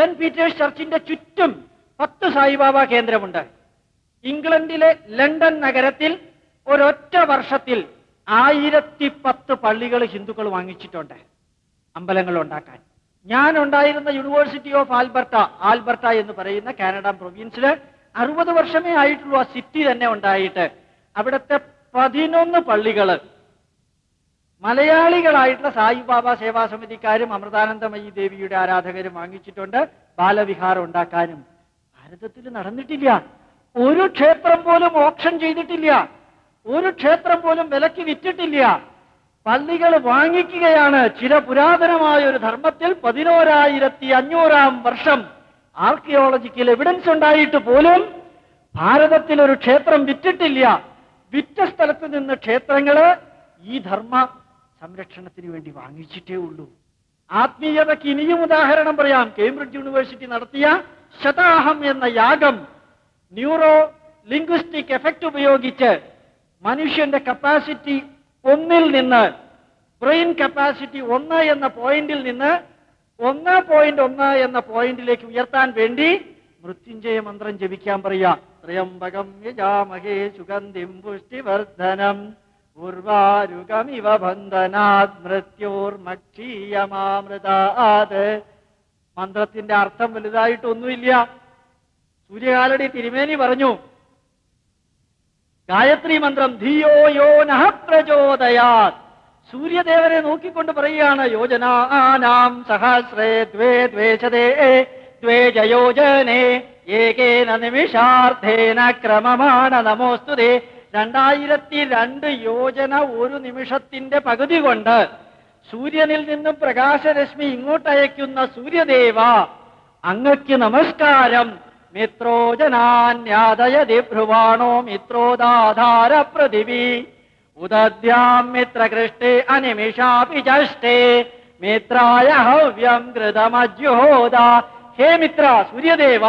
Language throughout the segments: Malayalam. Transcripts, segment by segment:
സെന്റ് പീറ്റേഴ്സ് ചർച്ചിന്റെ ചുറ്റും പത്ത് സായിബാബ കേന്ദ്രമുണ്ട്. ഇംഗ്ലണ്ടിലെ ലണ്ടൻ നഗരത്തിൽ ഒരൊറ്റ വർഷത്തിൽ ആയിരത്തി പത്ത് പള്ളികൾ ഹിന്ദുക്കൾ വാങ്ങിച്ചിട്ടുണ്ട് അമ്പലങ്ങൾ ഉണ്ടാക്കാൻ. ഞാൻ ഉണ്ടായിരുന്ന യൂണിവേഴ്സിറ്റി ഓഫ് ആൽബർട്ട ആൽബർട്ട എന്ന് പറയുന്ന കാനഡ പ്രൊവിൻസിൽ അറുപത് വർഷമേ ആയിട്ടുള്ളൂ ആ സിറ്റി തന്നെ ഉണ്ടായിട്ട്. അവിടുത്തെ പതിനൊന്ന് പള്ളികൾ മലയാളികളായിട്ടുള്ള സായിബാബ സേവാ സമിതിക്കാരും അമൃതാനന്ദമയി ദേവിയുടെ ആരാധകരും വാങ്ങിച്ചിട്ടുണ്ട് ബാലവിഹാരം ഉണ്ടാക്കാനും. ഭാരതത്തിൽ നടന്നിട്ടില്ല. ഒരു ക്ഷേത്രം പോലും ഓപ്ഷൻ ചെയ്തിട്ടില്ല. ഒരു ക്ഷേത്രം പോലും വിലക്ക് വിറ്റിട്ടില്ല. പള്ളികൾ വാങ്ങിക്കുകയാണ്. ചില പുരാതനമായ ഒരു ധർമ്മത്തിൽ പതിനോരായിരത്തി അഞ്ഞൂറാം വർഷം ആർക്കിയോളജിക്കൽ എവിഡൻസ് ഉണ്ടായിട്ട് പോലും ഭാരതത്തിൽ ഒരു ക്ഷേത്രം വിറ്റിട്ടില്ല. വിറ്റ സ്ഥലത്ത് നിന്ന് ക്ഷേത്രങ്ങൾ ഈ ധർമ്മ സംരക്ഷണത്തിന് വേണ്ടി വാങ്ങിച്ചിട്ടേ ഉള്ളൂ. ആത്മീയതയ്ക്ക് ഇനിയും ഉദാഹരണം പറയാം. കേംബ്രിഡ്ജ് യൂണിവേഴ്സിറ്റി നടത്തിയ ശതാഹം എന്ന യാഗം ന്യൂറോ ലിംഗ്വിസ്റ്റിക് എഫക്ട് ഉപയോഗിച്ച് മനുഷ്യന്റെ കപ്പാസിറ്റി ഒന്നിൽ നിന്ന് ബ്രെയിൻ കപ്പാസിറ്റി ഒന്ന് എന്ന പോയിന്റിൽ നിന്ന് ഒന്ന് പോയിന്റ് ഒന്ന് എന്ന പോയിന്റിലേക്ക് ഉയർത്താൻ വേണ്ടി മൃത്യുഞ്ജയ മന്ത്രം ജപിക്കാൻ പറയാ ത്രയംബകം യജാമഹേ സുഗന്ധിം പുഷ്ടിവർദ്ധനം. ഉർവാരുകമിവ ബന്ധനാത് മൃത്യോർമക്ഷീയമാമൃതാത്. മന്ത്രത്തിന്റെ അർത്ഥം വലുതായിട്ടൊന്നുമില്ല. സൂര്യകാലടി തിരുമേനി പറഞ്ഞു ഗായത്രി മന്ത്രം ധിയോ യോ നഹ പ്രചോദയാ സൂര്യദേവനെ നോക്കിക്കൊണ്ട് പറയുകയാണ് യോജന ആനാം സഹസ്രേ ദ്വേ ദ്വേഷതേ ദ്വേ ജയോജനേ ഏകേന നിമിഷാർത്ഥേന ക്രമമാണ് നമോസ്തുതേ. രണ്ടായിരത്തി രണ്ട് യോജന ഒരു നിമിഷത്തിന്റെ പകുതി കൊണ്ട് സൂര്യനിൽ നിന്നും പ്രകാശരശ്മി ഇങ്ങോട്ടയക്കുന്ന സൂര്യദേവ അങ്ങക്ക് നമസ്കാരം. മിത്രോജനാന്യാദയതി ഭ്രുവാണോ മിത്രോദാധാര പ്രതിവി ഉദദ്യാം മിത്രകൃഷ്ടേ അനിമിഷാപി മിത്രായ ഹവ്യം കൃതമജ്യോദ. ഹേ മിത്ര സൂര്യദേവ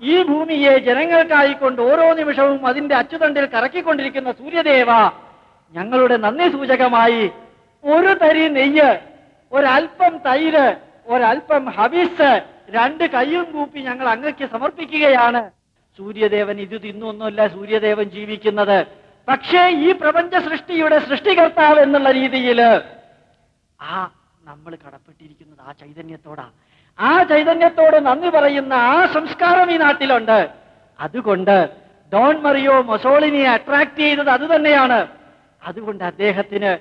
ഈ ഭൂമിയെ ജനങ്ങൾക്കായിക്കൊണ്ട് ഓരോ നിമിഷവും അതിന്റെ അച്ചുതണ്ടിൽ കറക്കിക്കൊണ്ടിരിക്കുന്ന സൂര്യദേവ ഞങ്ങളുടെ നന്ദി സൂചകമായി ഒരു തരി നെയ്യ് ഒരൽപ്പം തൈര് ഒരൽപ്പം ഹവിസ് രണ്ട് കയ്യും കൂപ്പി ഞങ്ങൾ അങ്ങക്ക് സമർപ്പിക്കുകയാണ്. സൂര്യദേവൻ ഇത് തിന്നൊന്നുമല്ല സൂര്യദേവൻ ജീവിക്കുന്നത്. പക്ഷേ ഈ പ്രപഞ്ച സൃഷ്ടിയുടെ സൃഷ്ടികർത്താവ് എന്നുള്ള രീതിയിൽ ആ നമ്മൾ കടപ്പെട്ടിരിക്കുന്നത് ആ ചൈതന്യത്തോടാ. ആ ചൈതന്യത്തോട് നന്ദി പറയുന്ന ആ സംസ്കാരം ഈ നാട്ടിലുണ്ട്. അതുകൊണ്ട് ഡോൺ മറിയോ മൊസോളിനിയെ അട്രാക്ട് ചെയ്തത് അത് തന്നെയാണ്. അതുകൊണ്ട് അദ്ദേഹത്തിന്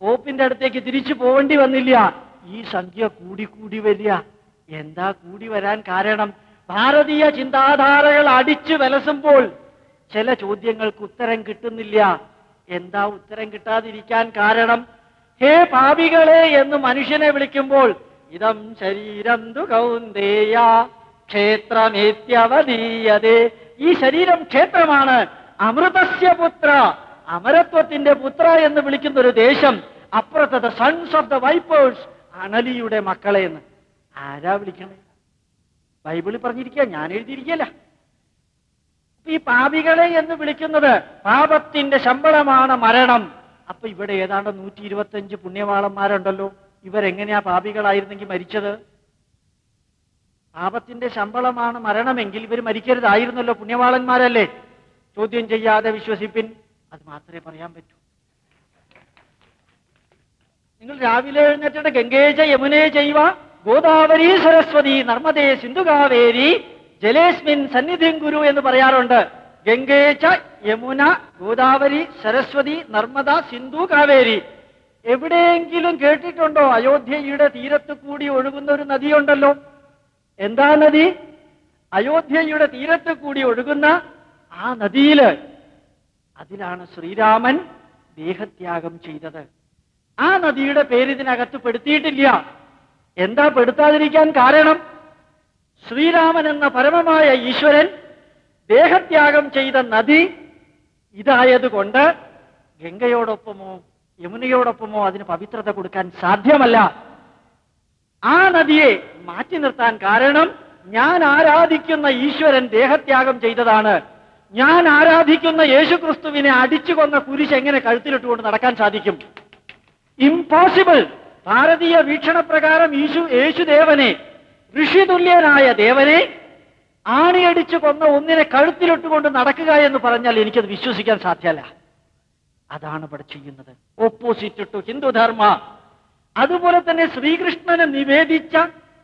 പോപ്പിന്റെ അടുത്തേക്ക് തിരിച്ചു പോകേണ്ടി വന്നില്ല. ഈ സംഖ്യ കൂടി കൂടി വരിക. എന്താ കൂടി വരാൻ കാരണം? ഭാരതീയ ചിന്താധാരകൾ അടിച്ചു വിലസുമ്പോൾ ചില ചോദ്യങ്ങൾക്ക് ഉത്തരം കിട്ടുന്നില്ല. എന്താ ഉത്തരം കിട്ടാതിരിക്കാൻ കാരണം? ഹേ പാപികളെ എന്ന് മനുഷ്യനെ വിളിക്കുമ്പോൾ ഇതം ശരീരം തു കൗന്ദേയ ക്ഷേത്രമേത്യവതീയതേ. ഈ ശരീരം ക്ഷേത്രമാണ്. അമൃതസ്യ പുത്ര. അമരത്വത്തിന്റെ പുത്ര എന്ന് വിളിക്കുന്ന ഒരു ദേശം. അപ്പുറത്തെ സൺസ് ഓഫ് ദ വൈപ്പേഴ്സ് അണലിയുടെ മക്കളെ എന്ന്. ആരാ വിളിക്കണേ? ബൈബിളിൽ പറഞ്ഞിരിക്കുക ഞാൻ എഴുതിയിരിക്കല്ല ഈ പാപികളെ എന്ന് വിളിക്കുന്നത് പാപത്തിന്റെ ശമ്പളമാണ് മരണം. അപ്പൊ ഇവിടെ ഏതാണ്ട് നൂറ്റി ഇരുപത്തഞ്ച് പുണ്യവാളന്മാരുണ്ടല്ലോ. ഇവരെങ്ങനെയാ പാപികളായിരുന്നെങ്കിൽ മരിച്ചത്? പാപത്തിന്റെ ശമ്പളമാണ് മരണമെങ്കിൽ ഇവർ മരിക്കരുതായിരുന്നല്ലോ പുണ്യവാളന്മാരല്ലേ? ചോദ്യം ചെയ്യാതെ വിശ്വസിപ്പിൻ അത് മാത്രമേ പറയാൻ പറ്റൂ. നിങ്ങൾ രാവിലെ എഴുന്നേറ്റ ഗംഗേജ യമുനേ ചെയ്യുക ഗോദാവരി സരസ്വതി നർമ്മദേ സിന്ധുകാവേരി ജലേസ്മിൻ സന്നിധിം ഗുരു എന്ന് പറയാറുണ്ട്. ഗംഗേച്ച യമുന ഗോദാവരി സരസ്വതി നർമ്മദ സിന്ധു കാവേരി എവിടെയെങ്കിലും കേട്ടിട്ടുണ്ടോ അയോധ്യയുടെ തീരത്ത് കൂടി ഒഴുകുന്ന ഒരു നദിയുണ്ടല്ലോ? എന്താ നദി? അയോധ്യയുടെ തീരത്ത് കൂടി ഒഴുകുന്ന ആ നദിയിൽ അതിലാണ് ശ്രീരാമൻ ദേഹത്യാഗം ചെയ്തത്. ആ നദിയുടെ പേര് ഇതിനകത്ത് പെടുത്തിയിട്ടില്ല. എന്താ പെടുത്താതിരിക്കാൻ കാരണം? ശ്രീരാമൻ എന്ന പരമമായ ഈശ്വരൻ ദേഹത്യാഗം ചെയ്ത നദി ഇതായതുകൊണ്ട് ഗംഗയോടൊപ്പമോ യമുനയോടൊപ്പമോ അതിന് പവിത്രത കൊടുക്കാൻ സാധ്യമല്ല. ആ നദിയെ മാറ്റി നിർത്താൻ കാരണം ഞാൻ ആരാധിക്കുന്ന ഈശ്വരൻ ദേഹത്യാഗം ചെയ്തതാണ്. ഞാൻ ആരാധിക്കുന്ന യേശുക്രിസ്തുവിനെ അടിച്ചു കൊന്ന കുരിശ് എങ്ങനെ കഴുത്തിലിട്ടുകൊണ്ട് നടക്കാൻ സാധിക്കും? ഇംപോസിബിൾ ഭാരതീയ വീക്ഷണപ്രകാരം യേശു യേശുദേവനെ ഋഷിതുല്യനായ ദേവനെ ആണിയടിച്ചു കൊന്ന ഒന്നിനെ കഴുത്തിലിട്ടുകൊണ്ട് നടക്കുക എന്ന് പറഞ്ഞാൽ എനിക്കത് വിശ്വസിക്കാൻ സാധ്യമല്ല. അതാണ് ഇവിടെ ചെയ്യുന്നത്. ഓപ്പോസിറ്റ് ടു ഹിന്ദുധർമ്മ. അതുപോലെ തന്നെ ശ്രീകൃഷ്ണന് നിവേദിച്ച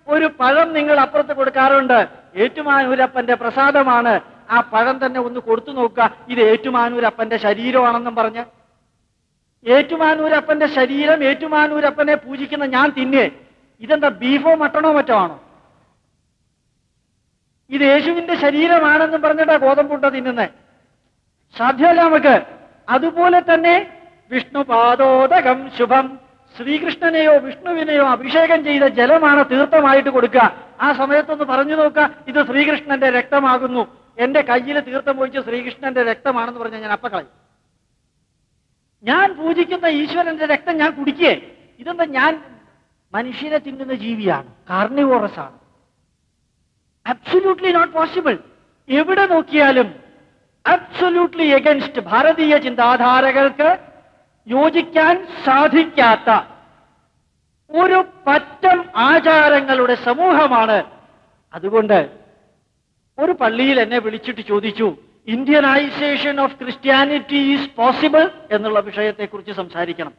ഒരു പഴം നിങ്ങൾ അപ്പുറത്ത് കൊടുക്കാറുണ്ട്. ഏറ്റുമാനൂരപ്പന്റെ പ്രസാദമാണ്. ആ പഴം തന്നെ ഒന്ന് കൊടുത്തു നോക്കുക. ഇത് ഏറ്റുമാനൂരപ്പന്റെ ശരീരമാണെന്നും പറഞ്ഞ്. ഏറ്റുമാനൂരപ്പന്റെ ശരീരം ഏറ്റുമാനൂരപ്പനെ പൂജിക്കുന്ന ഞാൻ തിന്നേ. ഇതെന്താ ബീഫോ മട്ടണോ മറ്റോ ആണോ? ഇത് യേശുവിന്റെ ശരീരമാണെന്നും പറഞ്ഞിട്ടാ ഗോതമ്പുണ്ട തിന്നുന്നേ. സാധ്യമല്ല നമുക്ക്. അതുപോലെ തന്നെ വിഷ്ണു പാദോദകം ശുഭം. ശ്രീകൃഷ്ണനെയോ വിഷ്ണുവിനെയോ അഭിഷേകം ചെയ്ത ജലമാണ് തീർത്ഥമായിട്ട് കൊടുക്കുക. ആ സമയത്തൊന്ന് പറഞ്ഞു നോക്കുക ഇത് ശ്രീകൃഷ്ണന്റെ രക്തമാകുന്നു. എന്റെ കയ്യിൽ തീർത്ഥം ഒഴിച്ച് ശ്രീകൃഷ്ണന്റെ രക്തമാണെന്ന് പറഞ്ഞാൽ ഞാൻ അപ്പ കളയും. ഞാൻ പൂജിക്കുന്ന ഈശ്വരന്റെ രക്തം ഞാൻ കുടിക്കേ. ഇതെന്താ ഞാൻ മനുഷ്യനെ തിന്നുന്ന ജീവിയാണ് കാർണിവോറസ് ആണ്. അബ്സുലൂട്ട്ലി നോട്ട് പോസിബിൾ എവിടെ നോക്കിയാലും അബ്സൊല്യൂട്ട്ലി എഗൻസ്റ്റ് ഭാരതീയ ചിന്താധാരകൾക്ക് യോജിക്കാൻ സാധിക്കാത്ത ഒരു പറ്റം ആചാരങ്ങളുടെ സമൂഹമാണ്. അതുകൊണ്ട് ഒരു പള്ളിയിൽ എന്നെ വിളിച്ചിട്ട് ചോദിച്ചു Indianisation of Christianity is possible എന്നുള്ള വിഷയത്തെക്കുറിച്ച് സംസാരിക്കണം.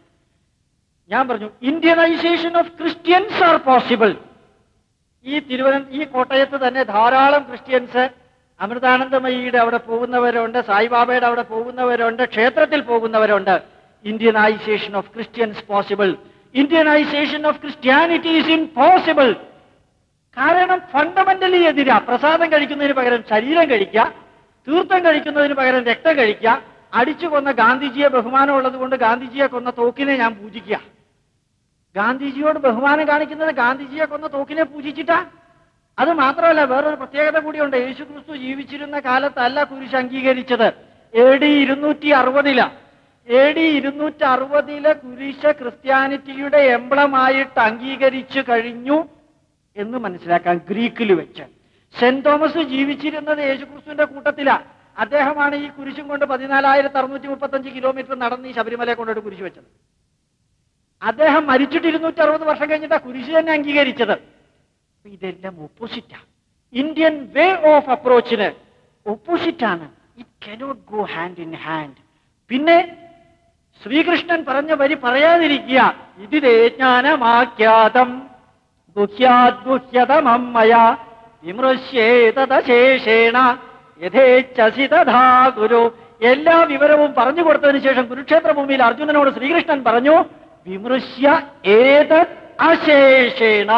ഞാൻ പറഞ്ഞു Indianisation of Christians are possible ഈ തിരുവനന്ത ഈ കോട്ടയത്ത് തന്നെ ധാരാളം ക്രിസ്ത്യൻസ് അമൃതാനന്ദമയിയുടെ അവിടെ പോകുന്നവരുണ്ട് സായിബാബയുടെ അവിടെ പോകുന്നവരുണ്ട് ക്ഷേത്രത്തിൽ പോകുന്നവരുണ്ട്. Indianisation of Christians possible. Indianisation of Christianity is impossible. കാരണം ഫണ്ടമെന്റലി എതിരാ. പ്രസാദം കഴിക്കുന്നതിന് പകരം ശരീരം കഴിക്കുക തീർത്ഥം കഴിക്കുന്നതിന് പകരം രക്തം കഴിക്കുക അടിച്ചു കൊന്ന ഗാന്ധിജിയെ ബഹുമാനമുള്ളത് കൊണ്ട് ഗാന്ധിജിയെ കൊന്ന തോക്കിനെ ഞാൻ പൂജിക്കുക. ഗാന്ധിജിയോട് ബഹുമാനം കാണിക്കുന്നത് ഗാന്ധിജിയെ കൊന്ന തോക്കിനെ പൂജിച്ചിട്ടാ? അത് മാത്രമല്ല വേറൊരു പ്രത്യേകത കൂടിയുണ്ട്. യേശു ക്രിസ്തു ജീവിച്ചിരുന്ന കാലത്തല്ല കുരിശ് അംഗീകരിച്ചത്. എ ഡി ഇരുന്നൂറ്റി അറുപതില എ ഡി ഇരുന്നൂറ്റി അറുപതിലെ കുരിശ് ക്രിസ്ത്യാനിറ്റിയുടെ എംബ്ലമായിട്ട് അംഗീകരിച്ചു കഴിഞ്ഞു എന്ന് മനസ്സിലാക്കാം ഗ്രീക്കിൽ വെച്ച്. സെന്റ് തോമസ് ജീവിച്ചിരുന്നത് യേശുക്രിസ്തുവിന്റെ കൂട്ടത്തിലാ. അദ്ദേഹമാണ് ഈ കുരിശും കൊണ്ട് പതിനാലായിരത്തി അറുന്നൂറ്റി മുപ്പത്തഞ്ച് കിലോമീറ്റർ നടന്ന് ഈ ശബരിമലയെ കൊണ്ടൊരു കുരിശ് വെച്ചത്. അദ്ദേഹം മരിച്ചിട്ട് ഇരുന്നൂറ്റി അറുപത് വർഷം കഴിഞ്ഞിട്ടാണ് കുരിശ് തന്നെ അംഗീകരിച്ചത്. ഇതെല്ലാം ഓപ്പോസിറ്റാണ് ഇന്ത്യൻ വേ ഓഫ് അപ്രോച്ചിന് ഓപ്പോസിറ്റാണ് it cannot go hand in hand പിന്നെ ശ്രീകൃഷ്ണൻ പറഞ്ഞ വരി പറയാതിരിക്കുക. ഇതിലേ ജ്ഞാനമാഖ്യാതം. ഗുഹ്യാദ്ഗുഹ്യതമമ്മയ വിമൃശ്യേതശേഷേണ യഥേച്ഛസി ഗുരു. എല്ലാ വിവരവും പറഞ്ഞു കൊടുത്തതിന് ശേഷം കുരുക്ഷേത്ര ഭൂമിയിൽ അർജുനനോട് ശ്രീകൃഷ്ണൻ പറഞ്ഞു വിമൃശ്യ ഏതത് അശേഷേണ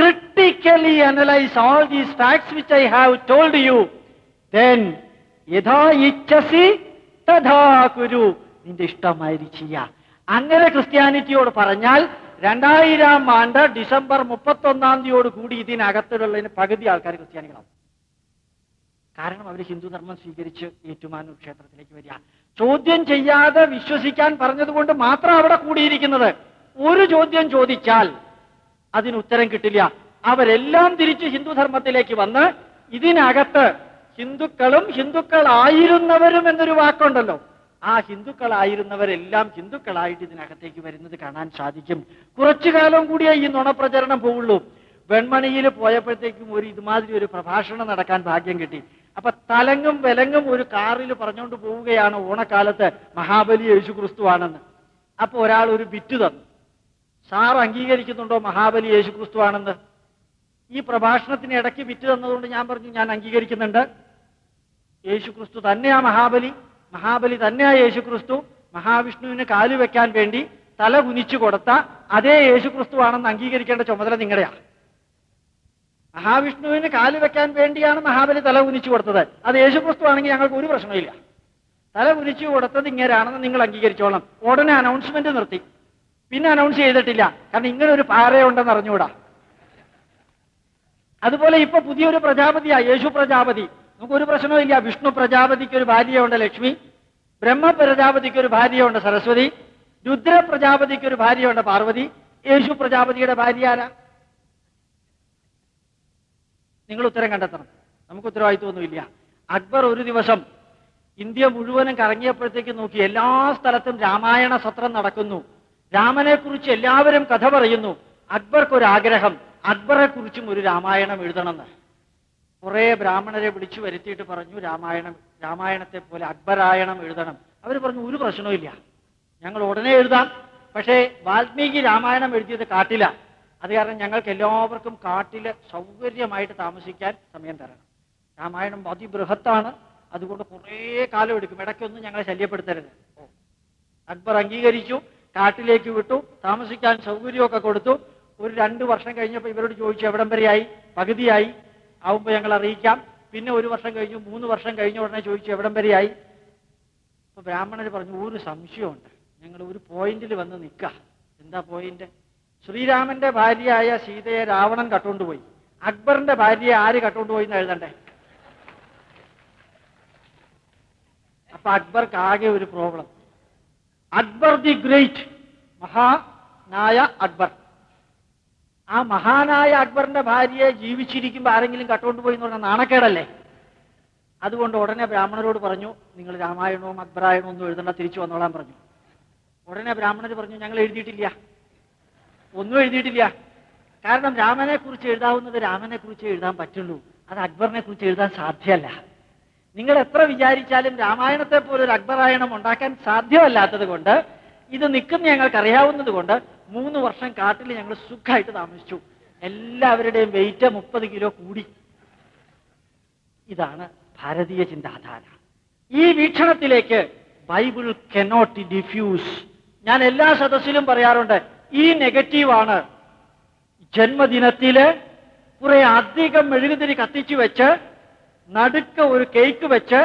critically analyze all these facts which I have told you, then യഥാ ഇച്ഛസി തഥാ കുരു. നിന്റെ ഇഷ്ടമാതിരി ചെയ്യ. അങ്ങനെ ക്രിസ്ത്യാനിറ്റിയോട് പറഞ്ഞാൽ രണ്ടായിരം ആണ്ട് ഡിസംബർ മുപ്പത്തൊന്നാം തീയതിയോട് കൂടി ഇതിനകത്തുള്ളതിന് പകുതി ആൾക്കാർ ക്രിസ്ത്യാനികളാവും. കാരണം അവർ ഹിന്ദു ധർമ്മം സ്വീകരിച്ച് ഏറ്റുമാനൂർ ക്ഷേത്രത്തിലേക്ക് വരിക. ചോദ്യം ചെയ്യാതെ വിശ്വസിക്കാൻ പറഞ്ഞതുകൊണ്ട് മാത്രം അവിടെ കൂടിയിരിക്കുന്നത്. ഒരു ചോദ്യം ചോദിച്ചാൽ അതിന് ഉത്തരം കിട്ടില്ല. അവരെല്ലാം തിരിച്ച് ഹിന്ദുധർമ്മത്തിലേക്ക് വന്ന് ഇതിനകത്ത് ഹിന്ദുക്കളും ഹിന്ദുക്കളായിരുന്നവരും എന്നൊരു വാക്കുണ്ടല്ലോ. ആ ഹിന്ദുക്കളായിരുന്നവരെല്ലാം ഹിന്ദുക്കളായിട്ട് ഇതിനകത്തേക്ക് വരുന്നത് കാണാൻ സാധിക്കും. കുറച്ചു കാലം കൂടിയേ ഈ നുണപ്രചരണം പോവുള്ളൂ. വെൺമണിയിൽ പോയപ്പോഴത്തേക്കും ഒരു ഇതുമാതിരി ഒരു പ്രഭാഷണം നടക്കാൻ ഭാഗ്യം കിട്ടി. അപ്പൊ തലങ്ങും വിലങ്ങും ഒരു കാറിൽ പറഞ്ഞുകൊണ്ട് പോവുകയാണ് ഓണക്കാലത്ത് മഹാബലി യേശു ക്രിസ്തുവാണെന്ന് അപ്പൊ ഒരാൾ ഒരു ബിറ്റ് തന്നു. സാർ അംഗീകരിക്കുന്നുണ്ടോ മഹാബലി യേശു ക്രിസ്തുവാണെന്ന് ഈ പ്രഭാഷണത്തിന് ഇടയ്ക്ക് വിറ്റ് തന്നതുകൊണ്ട് ഞാൻ പറഞ്ഞു ഞാൻ അംഗീകരിക്കുന്നുണ്ട്. യേശുക്രിസ്തു തന്നെയാ മഹാബലി മഹാബലി തന്നെയാ യേശുക്രിസ്തു. മഹാവിഷ്ണുവിന് കാലു വെക്കാൻ വേണ്ടി തല കുനിച്ചു കൊടുത്ത അതേ യേശു ക്രിസ്തുവാണെന്ന് അംഗീകരിക്കേണ്ട ചുമതല നിങ്ങളുടെയാണ്. മഹാവിഷ്ണുവിന് കാലു വെക്കാൻ വേണ്ടിയാണ് മഹാബലി തല കുനിച്ചു കൊടുത്തത്. അത് യേശു ക്രിസ്തു ആണെങ്കിൽ ഞങ്ങൾക്ക് ഒരു പ്രശ്നമില്ല തല കുനിച്ചു കൊടുത്തത് ഇങ്ങനെയാണെന്ന് നിങ്ങൾ അംഗീകരിച്ചോളണം ഉടനെ അനൗൺസ്മെന്റ് നിർത്തി. പിന്നെ അനൗൺസ് ചെയ്തിട്ടില്ല. കാരണം ഇങ്ങനെ ഒരു പാറയുണ്ടെന്ന് അറിഞ്ഞുകൂടാ. അതുപോലെ ഇപ്പൊ പുതിയൊരു പ്രജാപതിയാ യേശു പ്രജാപതി. നമുക്കൊരു പ്രശ്നമില്ല വിഷ്ണു പ്രജാപതിക്ക് ഒരു ഭാര്യയുണ്ട് ലക്ഷ്മി. ബ്രഹ്മ പ്രജാപതിക്ക് ഒരു ഭാര്യയുണ്ട് സരസ്വതി. രുദ്ര പ്രജാപതിക്ക് ഒരു ഭാര്യയുണ്ട് പാർവതി. യേശു പ്രജാപതിയുടെ ഭാര്യ ആരാ? നിങ്ങൾ ഉത്തരം കണ്ടെത്തണം. നമുക്ക് ഉത്തരവാദിത്വമൊന്നുമില്ല. അക്ബർ ഒരു ദിവസം ഇന്ത്യ മുഴുവനും കറങ്ങിയപ്പോഴത്തേക്ക് നോക്കി എല്ലാ സ്ഥലത്തും രാമായണ സത്രം നടക്കുന്നു. രാമനെ കുറിച്ച് എല്ലാവരും കഥ പറയുന്നു. അക്ബർക്ക് ആഗ്രഹം അക്ബറെ കുറിച്ചും ഒരു രാമായണം എഴുതണമെന്ന്. കുറെ ബ്രാഹ്മണരെ വിളിച്ചു വരുത്തിയിട്ട് പറഞ്ഞു രാമായണം രാമായണത്തെ പോലെ അക്ബരായണം എഴുതണം. അവർ പറഞ്ഞു ഒരു പ്രശ്നവും ഞങ്ങൾ ഉടനെ എഴുതാം. പക്ഷേ വാൽമീകി രാമായണം എഴുതിയത് കാട്ടില അത് കാരണം ഞങ്ങൾക്ക് എല്ലാവർക്കും കാട്ടിൽ സൗകര്യമായിട്ട് താമസിക്കാൻ സമയം തരണം. രാമായണം അതിബൃഹത്താണ്. അതുകൊണ്ട് കുറേ കാലം എടുക്കും. ഇടയ്ക്കൊന്നും ഞങ്ങളെ ശല്യപ്പെടുത്തരുത്. അക്ബർ അംഗീകരിച്ചു. കാട്ടിലേക്ക് വിട്ടു താമസിക്കാൻ സൗകര്യമൊക്കെ കൊടുത്തു. ഒരു രണ്ട് വർഷം കഴിഞ്ഞപ്പോൾ ഇവരോട് ചോദിച്ചു എവിടം വരെയായി? പകുതിയായി? ആവുമ്പോൾ ഞങ്ങൾ അറിയിക്കാം. പിന്നെ ഒരു വർഷം കഴിഞ്ഞു മൂന്ന് വർഷം കഴിഞ്ഞ ഉടനെ ചോദിച്ചു എവിടം വരെയായി? അപ്പൊ ബ്രാഹ്മണർ പറഞ്ഞു ഒരു സംശയമുണ്ട് ഞങ്ങൾ ഒരു പോയിന്റിൽ വന്ന് നിൽക്കുക എന്താ പോയിന്റ്? ശ്രീരാമന്റെ ഭാര്യയായ സീതയെ രാവണൻ കട്ടുകൊണ്ടുപോയി. അക്ബറിന്റെ ഭാര്യയെ ആര് കട്ടുകൊണ്ടുപോയി എന്ന് എഴുതണ്ടേ? അപ്പൊ അക്ബർക്ക് ആകെ ഒരു പ്രോബ്ലം. Akbar the great. മഹാനായ അക്ബർ. ആ മഹാനായ അക്ബറിന്റെ ഭാര്യയെ ജീവിച്ചിരിക്കുമ്പോൾ ആരെങ്കിലും കട്ടുകൊണ്ട് പോയി എന്ന് പറഞ്ഞാൽ നാണക്കേടല്ലേ? അതുകൊണ്ട് ഉടനെ ബ്രാഹ്മണരോട് പറഞ്ഞു നിങ്ങൾ രാമായണവും അക്ബറായണവും ഒന്നും എഴുതണ്ട തിരിച്ചു വന്നോളാൻ പറഞ്ഞു. ഉടനെ ബ്രാഹ്മണർ പറഞ്ഞു ഞങ്ങൾ എഴുതിയിട്ടില്ല. ഒന്നും എഴുതിയിട്ടില്ല. കാരണം രാമനെ കുറിച്ച് എഴുതാവുന്നത് രാമനെ കുറിച്ച് എഴുതാൻ പറ്റുള്ളൂ. അത് അക്ബറിനെ കുറിച്ച് എഴുതാൻ സാധ്യമല്ല. നിങ്ങൾ എത്ര വിചാരിച്ചാലും രാമായണത്തെ പോലെ ഒരു അക്ബറായണം ഉണ്ടാക്കാൻ സാധ്യമല്ലാത്തത് കൊണ്ട് ഇത് നിൽക്കുന്ന ഞങ്ങൾക്ക് അറിയാവുന്നത് കൊണ്ട് മൂന്ന് വർഷം കാട്ടിൽ ഞങ്ങൾ സുഖമായിട്ട് താമസിച്ചു. എല്ലാവരുടെയും വെയിറ്റ് മുപ്പത് കിലോ കൂടി. ഇതാണ് ഭാരതീയ ചിന്താധാര. ഈ വീക്ഷണത്തിലേക്ക് ബൈബിൾ കനോട്ട് ഡിഫ്യൂസ് ഞാൻ എല്ലാ സദസ്സിലും പറയാറുണ്ട് ഈ നെഗറ്റീവാണ് ജന്മദിനത്തിൽ കുറെ അധികം മെഴുകുതിരി കത്തിച്ചു വെച്ച് നടുക്ക ഒരു കേക്ക് വെച്ച്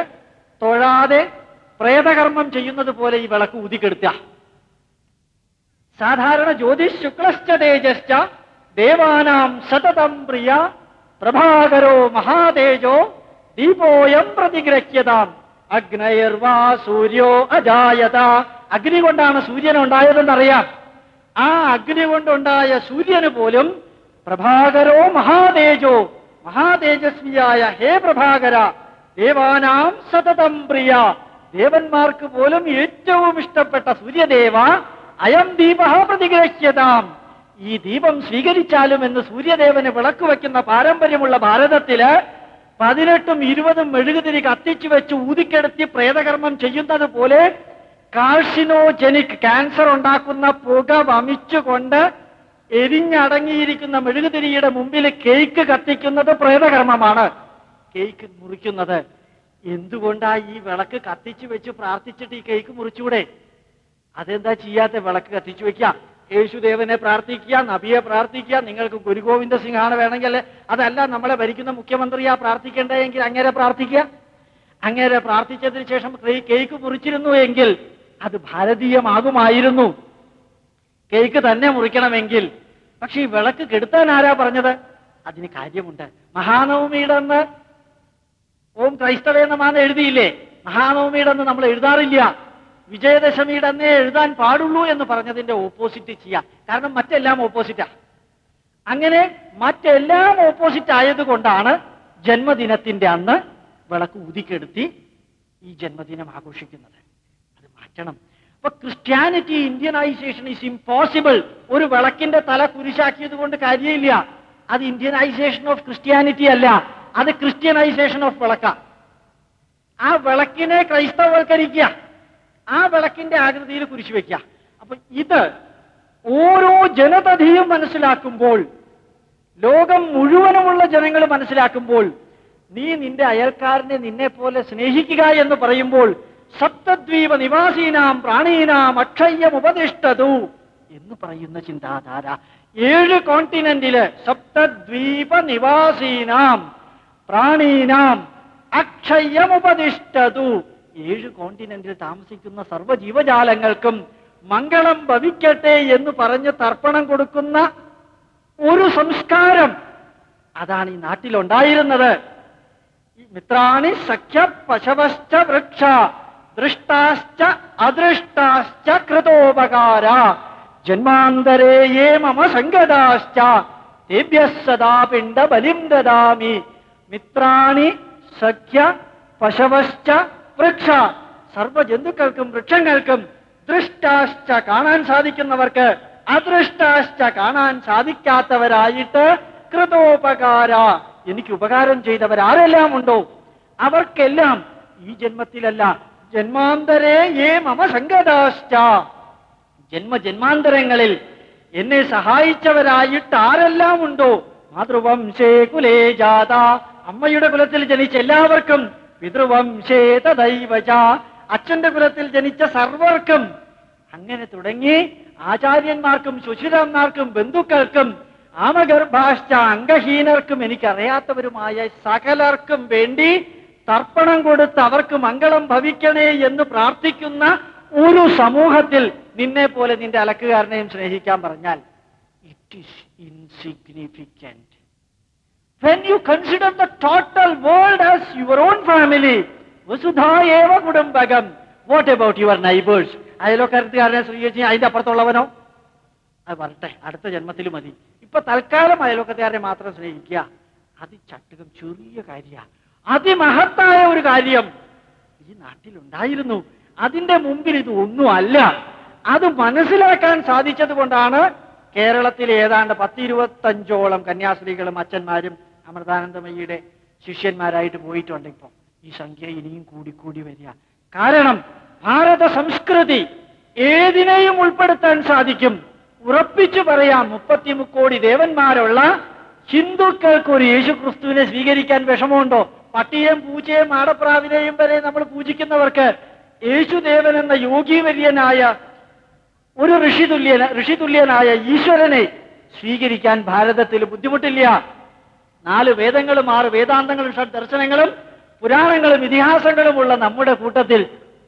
തൊഴാതെ പ്രേതകർമ്മം ചെയ്യുന്നത് പോലെ ഈ വിളക്ക് ഊതിക്കെടുത്തുക സാധാരണ ജ്യോതിഷ് ശുക്ലശ്ച തേജശ്ച ദേവാനാം സതതം പ്രിയ പ്രഭാകരോ മഹാതേജോ ദീപോയം പ്രതിഗ്രഹ്യതാം. അഗ്നയർവാ സൂര്യോ അജായത. അഗ്നി കൊണ്ടാണ് സൂര്യൻ ഉണ്ടായതെന്നറിയാം. ആ അഗ്നി കൊണ്ടുണ്ടായ സൂര്യന് പോലും പ്രഭാകരോ മഹാതേജോ മഹാതേജസ്വിയായ ഹേ പ്രഭാകര ദേവാനാം സതതം പ്രിയ. ദേവന്മാർക്ക് പോലും ഏറ്റവും ഇഷ്ടപ്പെട്ട സൂര്യദേവ അയം ദീപ പ്രതിഗ്രഹ്യതാം ഈ ദീപം സ്വീകരിച്ചാലും എന്ന് സൂര്യദേവന് വിളക്ക് വയ്ക്കുന്ന പാരമ്പര്യമുള്ള ഭാരതത്തിൽ പതിനെട്ടും ഇരുപതും മെഴുകുതിരി കത്തിച്ചു വെച്ച് ഊതിക്കെടുത്തി പ്രേതകർമ്മം ചെയ്യുന്നത് പോലെ കാർഷിനോജനിക് ക്യാൻസർ ഉണ്ടാക്കുന്ന പുക വമിച്ചുകൊണ്ട് എരിഞ്ഞടങ്ങിയിരിക്കുന്ന മെഴുകുതിരിയുടെ മുമ്പിൽ കേക്ക് കത്തിക്കുന്നത് പ്രേതകർമ്മമാണ്. കേക്ക് മുറിക്കുന്നത്. എന്തുകൊണ്ടാ ഈ വിളക്ക് കത്തിച്ചു വെച്ച് പ്രാർത്ഥിച്ചിട്ട് ഈ കേക്ക് മുറിച്ചൂടെ? അതെന്താ ചെയ്യാത്ത വിളക്ക് കത്തിച്ചു വെക്കുക? യേശുദേവനെ പ്രാർത്ഥിക്കുക നബിയെ പ്രാർത്ഥിക്കുക നിങ്ങൾക്ക് ഗുരുഗോവിന്ദ സിംഹാണ് വേണമെങ്കിൽ അതല്ല നമ്മളെ ഭരിക്കുന്ന മുഖ്യമന്ത്രിയാ പ്രാർത്ഥിക്കേണ്ടതെങ്കിൽ അങ്ങനെ പ്രാർത്ഥിക്കുക. അങ്ങനെ പ്രാർത്ഥിച്ചതിന് ശേഷം കേക്ക് മുറിച്ചിരുന്നു എങ്കിൽ അത് ഭാരതീയമാകുമായിരുന്നു. കേക്ക് തന്നെ മുറിക്കണമെങ്കിൽ. പക്ഷെ ഈ വിളക്ക് കെടുത്താൻ ആരാ പറഞ്ഞത്? അതിന് കാര്യമുണ്ട്. മഹാനവമിയുടെ അന്ന് ഓം മാന എഴുതിയില്ലേ? മഹാനവമിയുടെ അന്ന് നമ്മൾ എഴുതാറില്ല. വിജയദശമിയുടെ അന്നേ എഴുതാൻ പാടുള്ളൂ എന്ന് പറഞ്ഞതിന്റെ ഓപ്പോസിറ്റ് ചെയ്യാം. കാരണം മറ്റെല്ലാം ഓപ്പോസിറ്റാ അങ്ങനെ മറ്റെല്ലാം ഓപ്പോസിറ്റ് ആയതുകൊണ്ടാണ് ജന്മദിനത്തിന്റെ അന്ന് വിളക്ക് ഊതിക്കെടുത്തി ഈ ജന്മദിനം ആഘോഷിക്കുന്നത്. അത് മാറ്റണം. അപ്പൊ ക്രിസ്ത്യാനിറ്റി ഇന്ത്യനൈസേഷൻ ഇസ് ഇംപോസിബിൾ ഒരു വിളക്കിന്റെ തല കുരിശാക്കിയത് കൊണ്ട് കാര്യമില്ല. അത് ഇന്ത്യനൈസേഷൻ ഓഫ് ക്രിസ്ത്യാനിറ്റി അല്ല. അത് ക്രിസ്ത്യനൈസേഷൻ ഓഫ് വിളക്ക. ആ വിളക്കിനെ ക്രൈസ്തവവൽക്കരിക്കുക. ആ വിളക്കിന്റെ ആകൃതിയിൽ കുരിശു വെക്കുക. അപ്പൊ ഇത് ഓരോ ജനതധിയും മനസ്സിലാക്കുമ്പോൾ ലോകം മുഴുവനുമുള്ള ജനങ്ങൾ മനസ്സിലാക്കുമ്പോൾ നീ നിന്റെ അയൽക്കാരനെ നിന്നെ പോലെ സ്നേഹിക്കുക എന്ന് പറയുമ്പോൾ സപ്തദ്വീപ നിവാസീനാം പ്രാണീനാം അക്ഷയ്യം ഉപദിഷ്ടതു എന്ന് പറയുന്ന ചിന്താധാര. ഏഴ് കോണ്ടിനെന്റിൽ സപ്തദ്വീപ നിവാസീനാം പ്രാണീനാം അക്ഷയ്യം ഉപദിഷ്ടതു ഏഴ് കോണ്ടിനെന്റിൽ താമസിക്കുന്ന സർവ ജീവജാലങ്ങൾക്കും മംഗളം ഭവിക്കട്ടെ എന്ന് പറഞ്ഞ് തർപ്പണം കൊടുക്കുന്ന ഒരു സംസ്കാരം അതാണ് ഈ നാട്ടിലുണ്ടായിരുന്നത്. മിത്രാണി സഖ്യ പശവശ്ച വൃക്ഷ. ദൃഷ്ടാശ്ച അദൃഷ്ടാശ്ച കൃതോപകാര. ജന്മാന്തരേ യേ മമ സങ്കടാശ്ച തേഭ്യ സദാ പിണ്ട ബലിം ദദാമി. മിത്രാണി സഖ്യ പശവശ്ച വൃക്ഷ. സർവജന്തുക്കൾക്കും വൃക്ഷങ്ങൾക്കും ദൃഷ്ടാശ്ച കാണാൻ സാധിക്കുന്നവർക്ക് അദൃഷ്ടാശ്ച കാണാൻ സാധിക്കാത്തവരായിട്ട് കൃതോപകാര. എനിക്ക് ഉപകാരം ചെയ്തവരാരെല്ലാം ഉണ്ടോ അവർക്കെല്ലാം ഈ ജന്മത്തിലല്ല ജന്മാന്തരേ ഏ മമ സങ്കടാശ്ച ജന്മജന്മാന്തരങ്ങളിൽ എന്നെ സഹായിച്ചവരായിട്ട് ആരെല്ലാം ഉണ്ടോ മാതൃവംശേ കുലേ ജാത. അമ്മയുടെ കുലത്തിൽ ജനിച്ച എല്ലാവർക്കും പിതൃവംശേ തദൈവച അച്ഛന്റെ കുലത്തിൽ ജനിച്ച സർവർക്കും അങ്ങനെ തുടങ്ങി ആചാര്യന്മാർക്കും സുശീലന്മാർക്കും ബന്ധുക്കൾക്കും ആമഗർഭാശ്ച അംഗഹീനർക്കും എനിക്കറിയാത്തവരുമായ സകലർക്കും വേണ്ടി തർപ്പണം കൊടുത്ത് അവർക്ക് മംഗളം ഭവിക്കണേ എന്ന് പ്രാർത്ഥിക്കുന്ന ഒരു സമൂഹത്തിൽ നിന്നെ പോലെ നിന്റെ അലക്കുകാരനെയും സ്നേഹിക്കാൻ പറഞ്ഞാൽ it is insignificant when you consider the total world as your own family വസുധാ ഏവ കുടുംബകം. വാട്ട് അബൌട്ട് യുവർ നൈബേഴ്സ് അയലോക്കാരത്തുകാരനെ സ്വീകരിച്ച് അതിന്റെ അപ്പുറത്തുള്ളവനോ? അത് വരട്ടെ അടുത്ത ജന്മത്തിൽ മതി. ഇപ്പൊ തൽക്കാലം അയലോക്കത്തുകാരനെ മാത്രം സ്നേഹിക്കുക. അത് ചട്ടുകം ചെറിയ കാര്യ അതിമഹത്തായ ഒരു കാര്യം. ഈ നാട്ടിലുണ്ടായിരുന്നു. അതിന്റെ മുമ്പിൽ ഇത് ഒന്നുമല്ല. അത് മനസ്സിലാക്കാൻ സാധിച്ചത് കൊണ്ടാണ് കേരളത്തിൽ ഏതാണ്ട് പത്തിരുപത്തഞ്ചോളം കന്യാസ്ത്രീകളും അച്ഛന്മാരും അമൃതാനന്ദമയ്യയുടെ ശിഷ്യന്മാരായിട്ട് പോയിട്ടുണ്ട് ഇപ്പം. ഈ സംഖ്യ ഇനിയും കൂടിക്കൂടി വരിക. കാരണം ഭാരത സംസ്കൃതി ഏതിനെയും ഉൾപ്പെടുത്താൻ സാധിക്കും. ഉറപ്പിച്ചു പറയാം മുപ്പത്തി മുക്കോടി ദേവന്മാരുള്ള ഹിന്ദുക്കൾക്ക് ഒരു യേശു ക്രിസ്തുവിനെ സ്വീകരിക്കാൻ വിഷമമുണ്ടോ? പട്ടിയെയും പൂച്ചയും ആടപ്രാവിനെയും വരെ നമ്മൾ പൂജിക്കുന്നവർക്ക് യേശുദേവൻ എന്ന യോഗീവര്യനായ ഒരു ഋഷിതുല്യന ഋഷിതുല്യനായ ഈശ്വരനെ സ്വീകരിക്കാൻ ഭാരതത്തിൽ ബുദ്ധിമുട്ടില്ല. നാല് വേദങ്ങളും ആറ് വേദാന്തങ്ങളും ഷഡ് ദർശനങ്ങളും പുരാണങ്ങളും ഇതിഹാസങ്ങളുമുള്ള നമ്മുടെ കൂട്ടത്തിൽ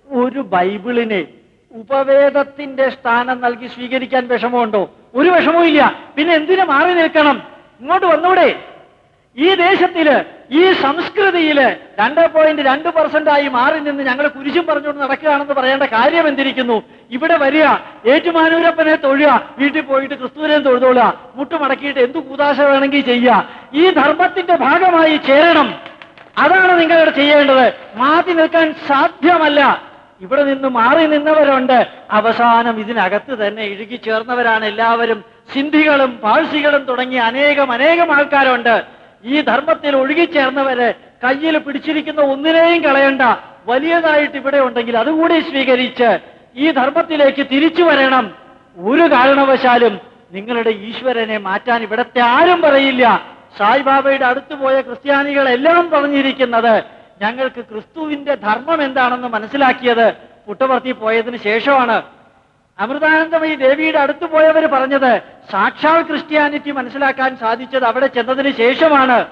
ഒരു ബൈബിളിനെ ഉപവേദത്തിന്റെ സ്ഥാനം നൽകി സ്വീകരിക്കാൻ വിഷമമുണ്ടോ? ഒരു വിഷമവും ഇല്ല പിന്നെ എന്തിനു മാറി നിൽക്കണം? ഇങ്ങോട്ട് വന്നൂടെ. ഈ ദേശത്തിൽ ഈ സംസ്കൃതിയിൽ രണ്ട് പോയിന്റ് രണ്ട് പെർസെന്റ് ആയി മാറി നിന്ന് ഞങ്ങൾ കുരിശും പറഞ്ഞുകൊണ്ട് നടക്കുകയാണെന്ന് പറയേണ്ട കാര്യം എന്തിരിക്കുന്നു? ഇവിടെ വരിക ഏറ്റുമാനൂരപ്പനെ തൊഴുക വീട്ടിൽ പോയിട്ട് ക്രിസ്തുവിനെ തൊഴുതോളുക മുട്ടുമടക്കിയിട്ട് എന്തു കൂതാശ വേണമെങ്കിൽ ചെയ്യുക. ഈ ധർമ്മത്തിന്റെ ഭാഗമായി ചേരണം. അതാണ് നിങ്ങളിവിടെ ചെയ്യേണ്ടത്. മാറ്റി നിൽക്കാൻ സാധ്യമല്ല. ഇവിടെ നിന്ന് മാറി നിന്നവരുണ്ട്. അവസാനം ഇതിനകത്ത് തന്നെ ഇഴുകി ചേർന്നവരാണ് എല്ലാവരും. സിന്ധികളും പാഴ്സികളും തുടങ്ങി അനേകം അനേകം ആൾക്കാരുണ്ട്. ഈ ധർമ്മത്തിൽ ഒഴുകിച്ചേർന്നവര് കയ്യിൽ പിടിച്ചിരിക്കുന്ന ഒന്നിനെയും കളയണ്ട. വലിയതായിട്ട് ഇവിടെ ഉണ്ടെങ്കിൽ അതുകൂടി സ്വീകരിച്ച് ഈ ധർമ്മത്തിലേക്ക് തിരിച്ചു വരണം. ഒരു കാരണവശാലും നിങ്ങളുടെ ഈശ്വരനെ മാറ്റാൻ ഇവിടത്തെ ആരും പറയില്ല. സായിബാബയുടെ അടുത്തു പോയ ക്രിസ്ത്യാനികളെല്ലാം പറഞ്ഞിരിക്കുന്നത് ഞങ്ങൾക്ക് ക്രിസ്തുവിന്റെ ധർമ്മം എന്താണെന്ന് മനസ്സിലാക്കിയത് പുട്ടവർത്തി പോയതിന് ശേഷമാണ്. അമൃതാനന്ദമയി ദേവിയുടെ അടുത്ത് പോയവർ പറഞ്ഞത് സാക്ഷാൽ ക്രിസ്ത്യാനിറ്റി മനസ്സിലാക്കാൻ സാധിച്ചത് അവിടെ ചെന്നതിന് ശേഷമാണ്.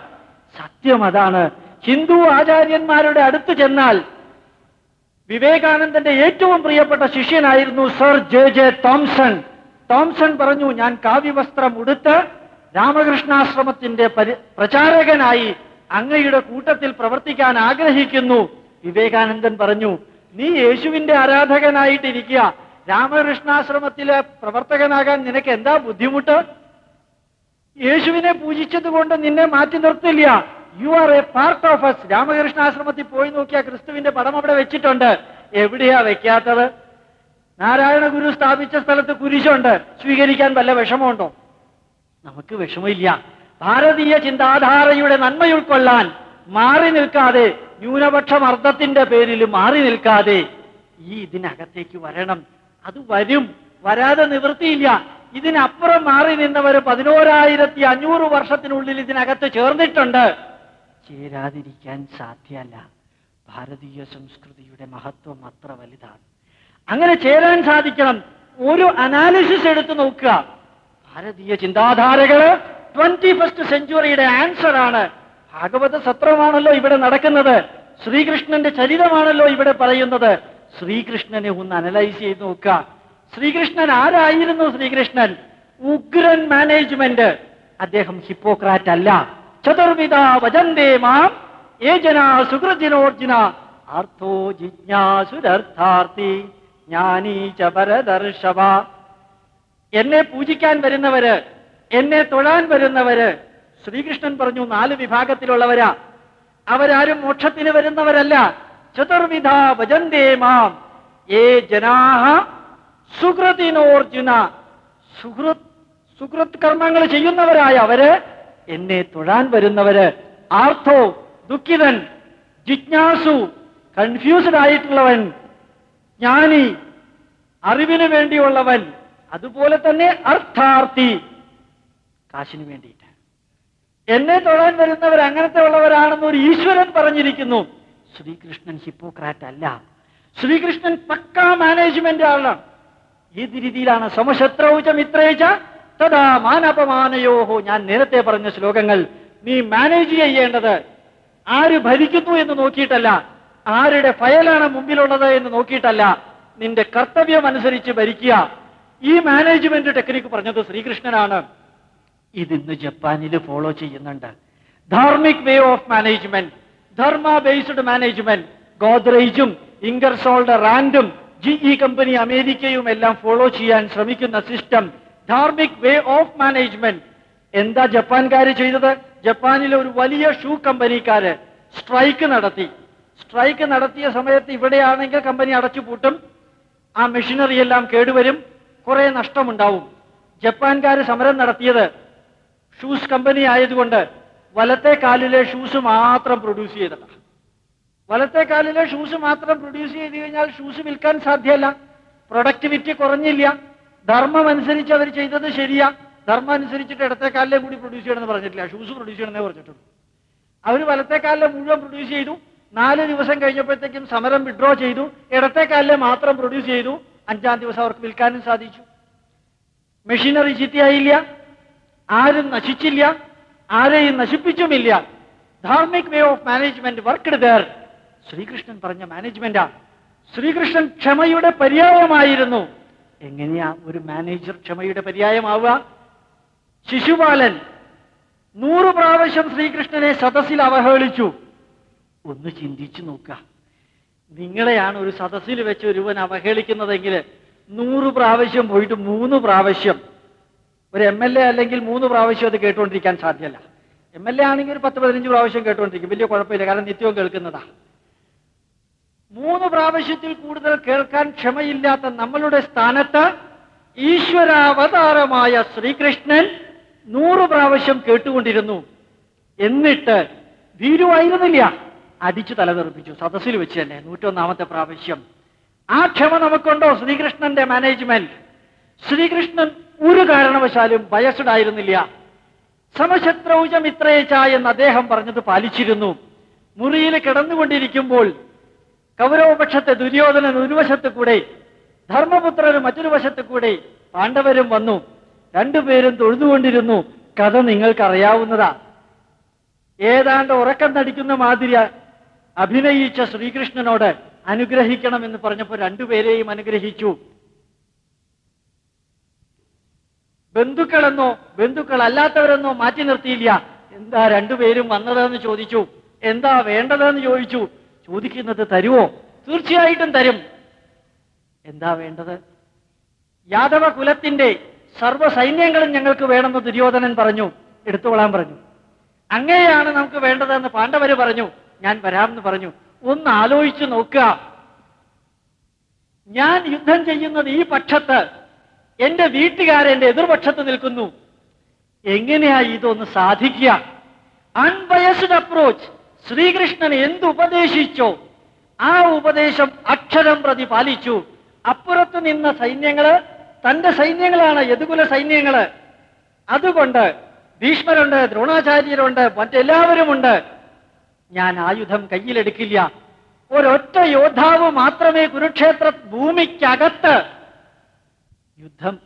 സത്യം അതാണ്. ഹിന്ദു ആചാര്യന്മാരുടെ അടുത്ത് ചെന്നാൽ വിവേകാനന്ദന്റെ ഏറ്റവും പ്രിയപ്പെട്ട ശിഷ്യനായിരുന്നു sir J J Thomson. Thomson പറഞ്ഞു ഞാൻ കാവ്യവസ്ത്രം ഉടുത്ത് രാമകൃഷ്ണാശ്രമത്തിന്റെ പരി- പ്രചാരകനായി അങ്ങയുടെ കൂട്ടത്തിൽ പ്രവർത്തിക്കാൻ ആഗ്രഹിക്കുന്നു. വിവേകാനന്ദൻ പറഞ്ഞു നീ യേശുവിന്റെ ആരാധകനായിട്ടിരിക്കുക. രാമകൃഷ്ണാശ്രമത്തിലെ പ്രവർത്തകനാകാൻ നിനക്ക് എന്താ ബുദ്ധിമുട്ട്? യേശുവിനെ പൂജിച്ചത് കൊണ്ട് നിന്നെ മാറ്റി നിർത്തില്ല. You are a part of us രാമകൃഷ്ണാശ്രമത്തിൽ പോയി നോക്കിയാൽ ക്രിസ്തുവിന്റെ പടം അവിടെ വെച്ചിട്ടുണ്ട്. എവിടെയാ വെക്കാത്തത്? നാരായണ ഗുരു സ്ഥാപിച്ച സ്ഥലത്ത് കുരിശുണ്ട്. സ്വീകരിക്കാൻ വല്ല വിഷമമുണ്ടോ? നമുക്ക് വിഷമമില്ല. ഭാരതീയ ചിന്താധാരയുടെ നന്മ ഉൾക്കൊള്ളാൻ മാറി നിൽക്കാതെ ന്യൂനപക്ഷ മർദ്ദത്തിന്റെ പേരിൽ മാറി നിൽക്കാതെ ഈ ഇതിനകത്തേക്ക് വരണം. അത് വരും. വരാതെ നിവൃത്തിയില്ല. ഇതിനപ്പുറം മാറി നിന്നവർ പതിനോരായിരത്തി അഞ്ഞൂറ് വർഷത്തിനുള്ളിൽ ഇതിനകത്ത് ചേർന്നിട്ടുണ്ട്. ചേരാതിരിക്കാൻ സാധ്യമല്ല. ഭാരതീയ സംസ്കൃതിയുടെ മഹത്വം അത്ര വലുതാണ്. അങ്ങനെ ചേരാൻ സാധിക്കണം. ഒരു അനാലിസിസ് എടുത്തു നോക്കുക. ഭാരതീയ ചിന്താധാരകൾ ട്വന്റി ഫസ്റ്റ് സെഞ്ചുറിയുടെ ആൻസർ ആണ്. ഭാഗവത സത്രമാണല്ലോ ഇവിടെ നടക്കുന്നത്. ശ്രീകൃഷ്ണന്റെ ചരിതമാണല്ലോ ഇവിടെ പറയുന്നത്. ശ്രീകൃഷ്ണനെ ഒന്ന് അനലൈസ് ചെയ്ത് നോക്കുക. ശ്രീകൃഷ്ണൻ ആരായിരുന്നു ശ്രീകൃഷ്ണൻ? ഉഗ്രൻ മാനേജ്മെന്റ്. അദ്ദേഹം ഹിപ്പോക്രാറ്റ് അല്ല. ചതുർവിധ വജന്തേ മാം ഏജന ആർത്തോ ജിജ്ഞാസുരർത്ഥാർത്ഥി ജ്ഞാനീ ച പരദർശവ. എന്നെ പൂജിക്കാൻ വരുന്നവര് എന്നെ തൊഴാൻ വരുന്നവര് ശ്രീകൃഷ്ണൻ പറഞ്ഞു നാല് വിഭാഗത്തിലുള്ളവരാ. അവരാരും മോക്ഷത്തിന് വരുന്നവരല്ല. ചതുർവിധ ഭജന്തേ മാം ഏ ജനാഹ സുഹൃത് സുഹൃത് കർമ്മങ്ങൾ ചെയ്യുന്നവരായ അവർ എന്നെ തൊഴാൻ വരുന്നവര് ആർത്തോ ദുഃഖിതൻ ജിജ്ഞാസു കൺഫ്യൂസ്ഡ് ആയിട്ടുള്ളവൻ ജ്ഞാനി അറിവിന് വേണ്ടിയുള്ളവൻ അതുപോലെ തന്നെ അർത്ഥാർത്ഥി കാശിന് വേണ്ടിയിട്ട്. എന്നെ തൊഴാൻ വരുന്നവർ അങ്ങനത്തെ ഉള്ളവരാണെന്ന് ഒരു ഈശ്വരൻ പറഞ്ഞിരിക്കുന്നു. ശ്രീകൃഷ്ണൻ ഹിപ്പോക്രാറ്റ് അല്ല. ശ്രീകൃഷ്ണൻ പക്ക മാനേജ്മെന്റ് ആളാണ് ഏത് രീതിയിലാണ് സമശത്രൗച മിത്രേച്ച തഥാ മാനപമാനയോഹോ. ഞാൻ നേരത്തെ പറഞ്ഞ ശ്ലോകങ്ങൾ നീ മാനേജ് ചെയ്യേണ്ടത്. ആര് ഭരിക്കുന്നു എന്ന് നോക്കിയിട്ടല്ല. ആരുടെ ഫയലാണ് മുമ്പിലുള്ളത് എന്ന് നോക്കിയിട്ടല്ല. നിന്റെ കർത്തവ്യം അനുസരിച്ച് ഭരിക്കുക. ഈ മാനേജ്മെന്റ് ടെക്നിക്ക് പറഞ്ഞത് ശ്രീകൃഷ്ണനാണ്. ഇതിന്ന് ജപ്പാനിൽ ഫോളോ ചെയ്യുന്നുണ്ട്. Dharmic way of management dharma based management ഗോദ്രേജും ഇംഗർസോളുടെ റാൻഡും ജി ഇ കമ്പനി അമേരിക്കയും എല്ലാം ഫോളോ ചെയ്യാൻ ശ്രമിക്കുന്ന system dharmic way of management. എന്താ ജപ്പാൻകാർ ചെയ്തത്? ജപ്പാനിലെ ഒരു വലിയ ഷൂ കമ്പനിക്കാര് സ്ട്രൈക്ക് നടത്തി. സ്ട്രൈക്ക് നടത്തിയ സമയത്ത് ഇവിടെയാണെങ്കിൽ കമ്പനി അടച്ചുപൂട്ടും. ആ മെഷീനറി എല്ലാം കേടുവരും. കുറെ നഷ്ടമുണ്ടാവും. ജപ്പാൻകാർ സമരം നടത്തിയത് ഷൂസ് കമ്പനി ആയതുകൊണ്ട് വലത്തെ കാലിലെ ഷൂസ് മാത്രം പ്രൊഡ്യൂസ് ചെയ്തതാണ് വലത്തെ കാലിലെ ഷൂസ് മാത്രം പ്രൊഡ്യൂസ് ചെയ്ത് കഴിഞ്ഞാൽ ഷൂസ് വിൽക്കാൻ സാധ്യമല്ല പ്രൊഡക്ടിവിറ്റി കുറഞ്ഞില്ല. ധർമ്മം അനുസരിച്ച് അവർ ചെയ്തത് ശരിയാ. ധർമ്മം അനുസരിച്ചിട്ട് ഇടത്തെ കാലിലെ കൂടി പ്രൊഡ്യൂസ് ചെയ്യണമെന്ന് പറഞ്ഞിട്ടില്ല. ഷൂസ് പ്രൊഡ്യൂസ് ചെയ്യണമെന്നേ പറഞ്ഞിട്ടുള്ളൂ. അവർ വലത്തെ കാലിലെ മുഴുവൻ പ്രൊഡ്യൂസ് ചെയ്തു. നാല് ദിവസം കഴിഞ്ഞപ്പോഴത്തേക്കും സമരം വിഡ്രോ ചെയ്തു. ഇടത്തെ കാലിലെ മാത്രം പ്രൊഡ്യൂസ് ചെയ്തു. അഞ്ചാം ദിവസം അവർക്ക് വിൽക്കാനും സാധിച്ചു. മെഷീനറി ചിത്തിയായില്ല. ആരും നശിച്ചില്ല. ആരെയും നശിപ്പിച്ചുമില്ല. Dharmic way of management worked there Srikrishnan പറഞ്ഞ മാനേജ്മെന്റാ. ശ്രീകൃഷ്ണൻ ക്ഷമയുടെ പര്യായമായിരുന്നു. എങ്ങനെയാ ഒരു മാനേജർ ക്ഷമയുടെ പര്യായമാവുക? ശിശുപാലൻ നൂറ് പ്രാവശ്യം ശ്രീകൃഷ്ണനെ സദസ്സിൽ അവഹേളിച്ചു. ഒന്ന് ചിന്തിച്ചു നോക്കുക നിങ്ങളെയാണ് ഒരു സദസ്സിൽ വെച്ച് ഒരുവൻ അവഹേളിക്കുന്നതെങ്കിൽ നൂറ് പ്രാവശ്യം പോയിട്ട് മൂന്ന് പ്രാവശ്യം. ഒരു എം എൽ എ അല്ലെങ്കിൽ മൂന്ന് പ്രാവശ്യം അത് കേട്ടുകൊണ്ടിരിക്കാൻ സാധ്യമല്ല എം എൽ എ ആണെങ്കിൽ ഒരു പത്ത് പതിനഞ്ച് പ്രാവശ്യം കേട്ടുകൊണ്ടിരിക്കും. വലിയ കുഴപ്പമില്ല കാരണം നിത്യവും കേൾക്കുന്നതാ. മൂന്ന് പ്രാവശ്യത്തിൽ കൂടുതൽ കേൾക്കാൻ ക്ഷമയില്ലാത്ത നമ്മളുടെ സ്ഥാനത്ത് ഈശ്വരാവതാരമായ ശ്രീകൃഷ്ണൻ നൂറ് പ്രാവശ്യം കേട്ടുകൊണ്ടിരുന്നു. എന്നിട്ട് ഭീരുവായിരുന്നില്ല. അടിച്ചു തലതെറിപ്പിച്ചു. സദസ്സിൽ വെച്ച് തന്നെ നൂറ്റൊന്നാമത്തെ പ്രാവശ്യം. ആ ക്ഷമ നമുക്കുണ്ടോ? ശ്രീകൃഷ്ണന്റെ മാനേജ്മെന്റ് ശ്രീകൃഷ്ണൻ ഒരു കാരണവശാലും വയസ്സുണ്ടായിരുന്നില്ല. ആയിരുന്നില്ല സമശത്രൗചമിത്രേച്ച എന്ന് അദ്ദേഹം പറഞ്ഞത് പാലിച്ചിരുന്നു. മുറിയിൽ കിടന്നുകൊണ്ടിരിക്കുമ്പോൾ കൗരവപക്ഷത്തെ ദുര്യോധനൻ ഒരു വശത്ത് കൂടെ ധർമ്മപുത്രരും മറ്റൊരു വശത്ത് കൂടെ പാണ്ഡവരും വന്നു. രണ്ടുപേരും തൊഴുതുകൊണ്ടിരുന്നു. കഥ നിങ്ങൾക്കറിയാവുന്നതാ. ഏതാണ്ട് ഉറക്കം നടിക്കുന്ന മാതിരി അഭിനയിച്ച ശ്രീകൃഷ്ണനോട് അനുഗ്രഹിക്കണമെന്ന് പറഞ്ഞപ്പോൾ രണ്ടുപേരെയും അനുഗ്രഹിച്ചു. ബന്ധുക്കളെന്നോ ബന്ധുക്കളല്ലാത്തവരെന്നോ മാറ്റി നിർത്തിയില്ല. എന്താ രണ്ടുപേരും വന്നതെന്ന് ചോദിച്ചു. എന്താ വേണ്ടതെന്ന് ചോദിച്ചു. ചോദിക്കുന്നത് തരുമോ തീർച്ചയായിട്ടും തരും. എന്താ വേണ്ടത്? യാദവ കുലത്തിന്റെ സർവ സൈന്യങ്ങളും ഞങ്ങൾക്ക് വേണമെന്ന് ദുര്യോധനൻ പറഞ്ഞു. എടുത്തുകൊള്ളാൻ പറഞ്ഞു. അങ്ങനെയാണ് നമുക്ക് വേണ്ടതെന്ന് പാണ്ഡവര് പറഞ്ഞു. ഞാൻ വരാമെന്ന് പറഞ്ഞു. ഒന്ന് ആലോചിച്ചു നോക്കുക. ഞാൻ യുദ്ധം ചെയ്യുന്നത് ഈ പക്ഷത്ത് എന്റെ വീട്ടുകാരെന്റെ എതിർപക്ഷത്ത് നിൽക്കുന്നു. എങ്ങനെയാ ഇതൊന്ന് സാധിക്കുക? അൺബയസ്ഡ് അപ്രോച്ച് ശ്രീകൃഷ്ണൻ എന്ത് ഉപദേശിച്ചോ ആ ഉപദേശം അക്ഷരം പ്രതി പാലിച്ചു. അപ്പുറത്ത് നിന്ന സൈന്യങ്ങൾ തന്റെ സൈന്യങ്ങളാണ് യദുകുല സൈന്യങ്ങൾ. അതുകൊണ്ട് ഭീഷ്മരുണ്ട് ദ്രോണാചാര്യരുണ്ട് മറ്റെല്ലാവരുമുണ്ട്. ഞാൻ ആയുധം കയ്യിലെടുക്കില്ല. ഒരൊറ്റ യോദ്ധാവ് മാത്രമേ കുരുക്ഷേത്ര ഭൂമിക്കകത്ത് യുദ്ധം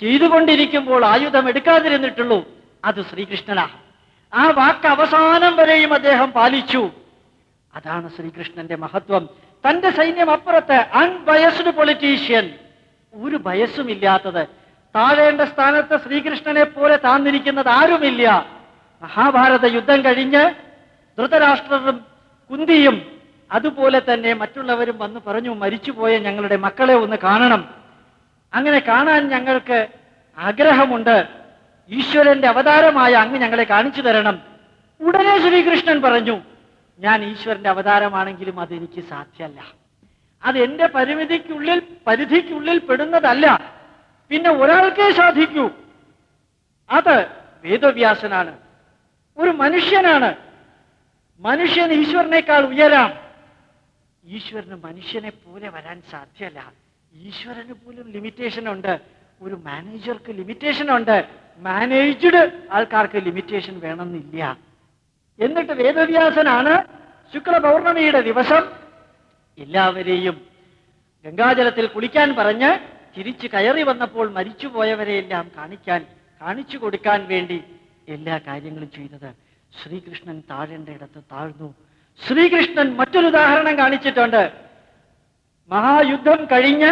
ചെയ്തുകൊണ്ടിരിക്കുമ്പോൾ ആയുധം എടുക്കാതിരുന്നിട്ടുള്ളൂ. അത് ശ്രീകൃഷ്ണനാ ആ വാക്ക് അവസാനം വരെയും അദ്ദേഹം പാലിച്ചു. അതാണ് ശ്രീകൃഷ്ണന്റെ മഹത്വം. തന്റെ സൈന്യം അപ്പുറത്ത് അൺബയസ്ഡ് പൊളിറ്റീഷ്യൻ ഒരു ഭയസുമില്ലാത്തത് താഴേണ്ട സ്ഥാനത്ത് ശ്രീകൃഷ്ണനെ പോലെ താന്നിരിക്കുന്നത് ആരുമില്ല. മഹാഭാരത യുദ്ധം കഴിഞ്ഞ് ധൃതരാഷ്ട്രരും കുന്തിയും അതുപോലെ തന്നെ മറ്റുള്ളവരും വന്ന് പറഞ്ഞു മരിച്ചുപോയ ഞങ്ങളുടെ മക്കളെ ഒന്ന് കാണണം. അങ്ങനെ കാണാൻ ഞങ്ങൾക്ക് ആഗ്രഹമുണ്ട്. ഈശ്വരന്റെ അവതാരമായ അങ്ങ് ഞങ്ങളെ കാണിച്ചു തരണം. ഉടനെ ശ്രീകൃഷ്ണൻ പറഞ്ഞു ഞാൻ ഈശ്വരന്റെ അവതാരമാണെങ്കിലും അതെനിക്ക് സാധ്യമല്ല. എന്റെ പരിമിതിക്കുള്ളിൽ പരിധിക്കുള്ളിൽ പെടുന്നതല്ല. പിന്നെ ഒരാൾക്കേ സാധിക്കൂ. അത് വേദവ്യാസനാണ്. ഒരു മനുഷ്യനാണ്. മനുഷ്യൻ ഈശ്വരനേക്കാൾ ഉയരാം. ഈശ്വരന് മനുഷ്യനെ പോലെ വരാൻ സാധ്യമല്ല. ഈശ്വരന് പോലും ലിമിറ്റേഷൻ ഉണ്ട്. ഒരു മാനേജർക്ക് ലിമിറ്റേഷൻ ഉണ്ട്. മാനേജ്ഡ് ആൾക്കാർക്ക് ലിമിറ്റേഷൻ വേണമെന്നില്ല. എന്നിട്ട് വേദവ്യാസനാണ് ശുക്ല പൗർണമിയുടെ ദിവസം എല്ലാവരെയും ഗംഗാജലത്തിൽ കുളിക്കാൻ പറഞ്ഞ് തിരിച്ചു കയറി വന്നപ്പോൾ മരിച്ചുപോയവരെയെല്ലാം കാണിക്കാൻ കാണിച്ചു കൊടുക്കാൻ വേണ്ടി എല്ലാ കാര്യങ്ങളും ചെയ്തത്. ശ്രീകൃഷ്ണൻ താഴേണ്ട ഇടത്ത് താഴ്ന്നു. ശ്രീകൃഷ്ണൻ മറ്റൊരു ഉദാഹരണം കാണിച്ചിട്ടുണ്ട്. മഹായുദ്ധം കഴിഞ്ഞ്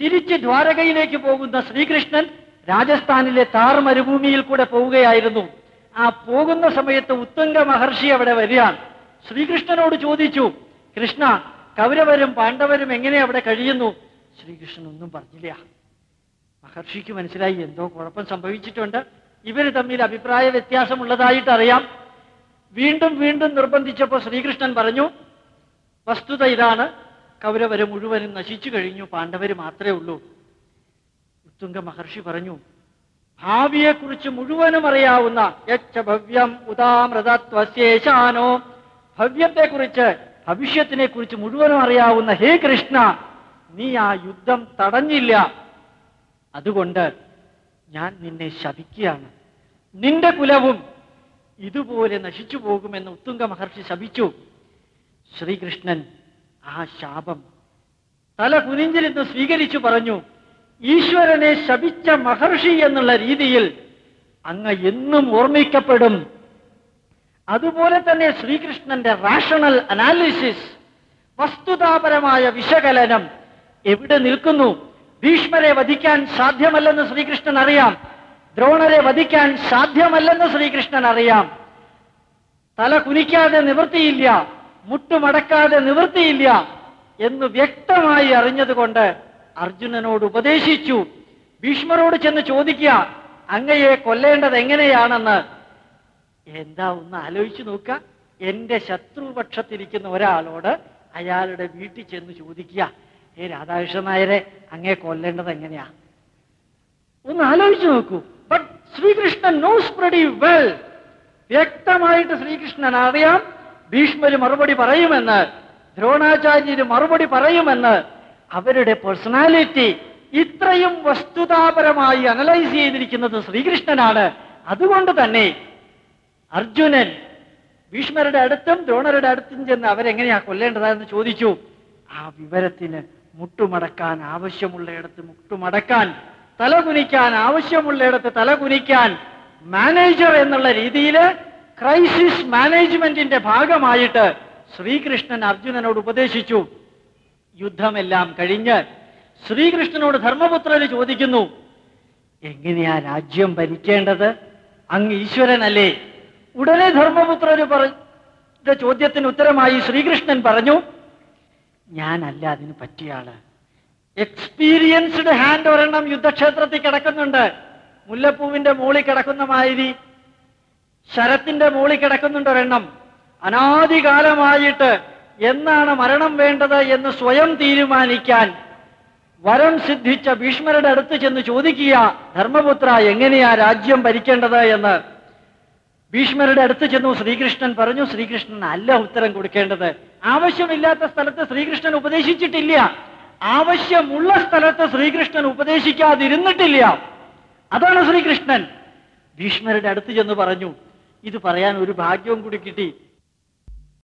തിരിച്ച് ദ്വാരകയിലേക്ക് പോകുന്ന ശ്രീകൃഷ്ണൻ രാജസ്ഥാനിലെ താർ മരുഭൂമിയിൽ കൂടെ പോവുകയായിരുന്നു. ആ പോകുന്ന സമയത്ത് ഉത്തംഗ മഹർഷി അവിടെ വരികയാണ്. ശ്രീകൃഷ്ണനോട് ചോദിച്ചു കൃഷ്ണ കൗരവരും പാണ്ഡവരും എങ്ങനെ അവിടെ കഴിയുന്നു? ശ്രീകൃഷ്ണൻ ഒന്നും പറഞ്ഞില്ല. മഹർഷിക്ക് മനസ്സിലായി എന്തോ കുഴപ്പം സംഭവിച്ചിട്ടുണ്ട്. ഇവർ തമ്മിൽ അഭിപ്രായ വ്യത്യാസമുള്ളതായിട്ട് അറിയാം. വീണ്ടും വീണ്ടും നിർബന്ധിച്ചപ്പോൾ ശ്രീകൃഷ്ണൻ പറഞ്ഞു വസ്തുത ഇതാണ്. കൗരവര് മുഴുവനും നശിച്ചു കഴിഞ്ഞു. പാണ്ഡവര് മാത്രമേ ഉള്ളൂ. ഉത്തുംഗ മഹർഷി പറഞ്ഞു ഭാവിയെക്കുറിച്ച് മുഴുവനും അറിയാവുന്ന യച്ച ഭവ്യം ഉദാമൃതത്വശേഷാനോ. ഭവ്യത്തെക്കുറിച്ച് ഭവിഷ്യത്തിനെ കുറിച്ച് മുഴുവനും അറിയാവുന്ന ഹേ കൃഷ്ണ നീ ആ യുദ്ധം തടഞ്ഞില്ല. അതുകൊണ്ട് ഞാൻ നിന്നെ ശപിക്കുകയാണ്. നിന്റെ കുലവും ഇതുപോലെ നശിച്ചു പോകുമെന്ന് ഉത്തുംഗ മഹർഷി ശപിച്ചു. ശ്രീകൃഷ്ണൻ ആ ശാപം. തല കുനിഞ്ഞിരുന്ന് സ്വീകരിച്ചു പറഞ്ഞു ഈശ്വരനെ ശപിച്ച മഹർഷി എന്നുള്ള രീതിയിൽ അങ്ങ് എന്നും ഓർമ്മിക്കപ്പെടും. അതുപോലെ തന്നെ ശ്രീകൃഷ്ണന്റെ റാഷണൽ അനാലിസിസ് വസ്തുതാപരമായ വിശകലനം എവിടെ നിൽക്കുന്നു? ഭീഷ്മരെ വധിക്കാൻ സാധ്യമല്ലെന്ന് ശ്രീകൃഷ്ണൻ അറിയാം. ദ്രോണരെ വധിക്കാൻ സാധ്യമല്ലെന്ന് ശ്രീകൃഷ്ണൻ അറിയാം. തല കുനിക്കാതെ നിവൃത്തിയില്ല. മുട്ടുമടക്കാതെ നിവൃത്തിയില്ല എന്ന് വ്യക്തമായി അറിഞ്ഞതുകൊണ്ട് അർജുനനോട് ഉപദേശിച്ചു. ഭീഷ്മരോട് ചെന്ന് ചോദിക്കുക അങ്ങയെ കൊല്ലേണ്ടത് എങ്ങനെയാണെന്ന്? എന്താ ഒന്ന് ആലോചിച്ചു നോക്കുക. എന്റെ ശത്രുപക്ഷത്തിരിക്കുന്ന ഒരാളോട് അയാളുടെ വീട്ടിൽ ചെന്ന് ചോദിക്കുക. ഏ രാധാകൃഷ്ണൻ നായരെ അങ്ങേ കൊല്ലേണ്ടത് എങ്ങനെയാ? ഒന്ന് ആലോചിച്ചു നോക്കൂ. But Srikrishnan knows pretty well വ്യക്തമായിട്ട് ശ്രീകൃഷ്ണൻ അറിയാം. ഭീഷ്മര് മറുപടി പറയുമെന്ന് ദ്രോണാചാര്യര് മറുപടി പറയുമെന്ന് അവരുടെ പേഴ്സണാലിറ്റി ഇത്രയും വസ്തുതാപരമായി അനലൈസ് ചെയ്തിരിക്കുന്നത് ശ്രീകൃഷ്ണനാണ്. അതുകൊണ്ട് തന്നെ അർജുനൻ ഭീഷ്മരുടെ അടുത്തും ദ്രോണരുടെ അടുത്തും ചെന്ന് അവരെങ്ങനെയാ കൊല്ലേണ്ടതെന്ന് ചോദിച്ചു. ആ വിവരത്തിന് മുട്ടുമടക്കാൻ ആവശ്യമുള്ളയിടത്ത് മുട്ടുമടക്കാൻ തലകുനിക്കാൻ ആവശ്യമുള്ളയിടത്ത് തല കുനിക്കാൻ മാനേജർ എന്നുള്ള രീതിയിൽ ക്രൈസിസ് മാനേജ്മെന്റിന്റെ ഭാഗമായിട്ട് ശ്രീകൃഷ്ണൻ അർജുനനോട് ഉപദേശിച്ചു. യുദ്ധമെല്ലാം കഴിഞ്ഞ് ശ്രീകൃഷ്ണനോട് ധർമ്മപുത്രന് ചോദിക്കുന്നു എങ്ങനെയാ രാജ്യം ഭരിക്കേണ്ടത്? അങ്ങ് ഈശ്വരനല്ലേ? ഉടനെ ധർമ്മപുത്രന് പറഞ്ഞ ചോദ്യത്തിന് ഉത്തരമായി ശ്രീകൃഷ്ണൻ പറഞ്ഞു ഞാനല്ല അതിന് പറ്റിയ ആൾ എക്സ്പീരിയൻസ്ഡ് ഹാൻഡ് ഒരെണ്ണം യുദ്ധക്ഷേത്രത്തിൽ കിടക്കുന്നുണ്ട്. മുല്ലപ്പൂവിന്റെ മുകളിൽ കിടക്കുന്ന മാതിരി ശരത്തിന്റെ മുകളിൽ കിടക്കുന്നുണ്ട് ഒരെണ്ണം. അനാദികാലമായിട്ട് എന്നാണ് മരണം വേണ്ടത് എന്ന് സ്വയം തീരുമാനിക്കാൻ വരം സിദ്ധിച്ച ഭീഷ്മരുടെ അടുത്ത് ചെന്ന് ചോദിക്കുക ധർമ്മപുത്ര എങ്ങനെയാ രാജ്യം ഭരിക്കേണ്ടത്? എന്ന്. ഭീഷ്മരുടെ അടുത്ത് ചെന്നു ശ്രീകൃഷ്ണൻ പറഞ്ഞു ശ്രീകൃഷ്ണൻ അല്ല ഉത്തരം കൊടുക്കേണ്ടത്. ആവശ്യമില്ലാത്ത സ്ഥലത്ത് ശ്രീകൃഷ്ണൻ ഉപദേശിച്ചിട്ടില്ല. ആവശ്യമുള്ള സ്ഥലത്ത് ശ്രീകൃഷ്ണൻ ഉപദേശിക്കാതിരുന്നിട്ടില്ല. അതാണ് ശ്രീകൃഷ്ണൻ. ഭീഷ്മരുടെ അടുത്ത് ചെന്ന് പറഞ്ഞു ഇത് പറയാൻ ഒരു ഭാഗ്യവും കൂടി കിട്ടി.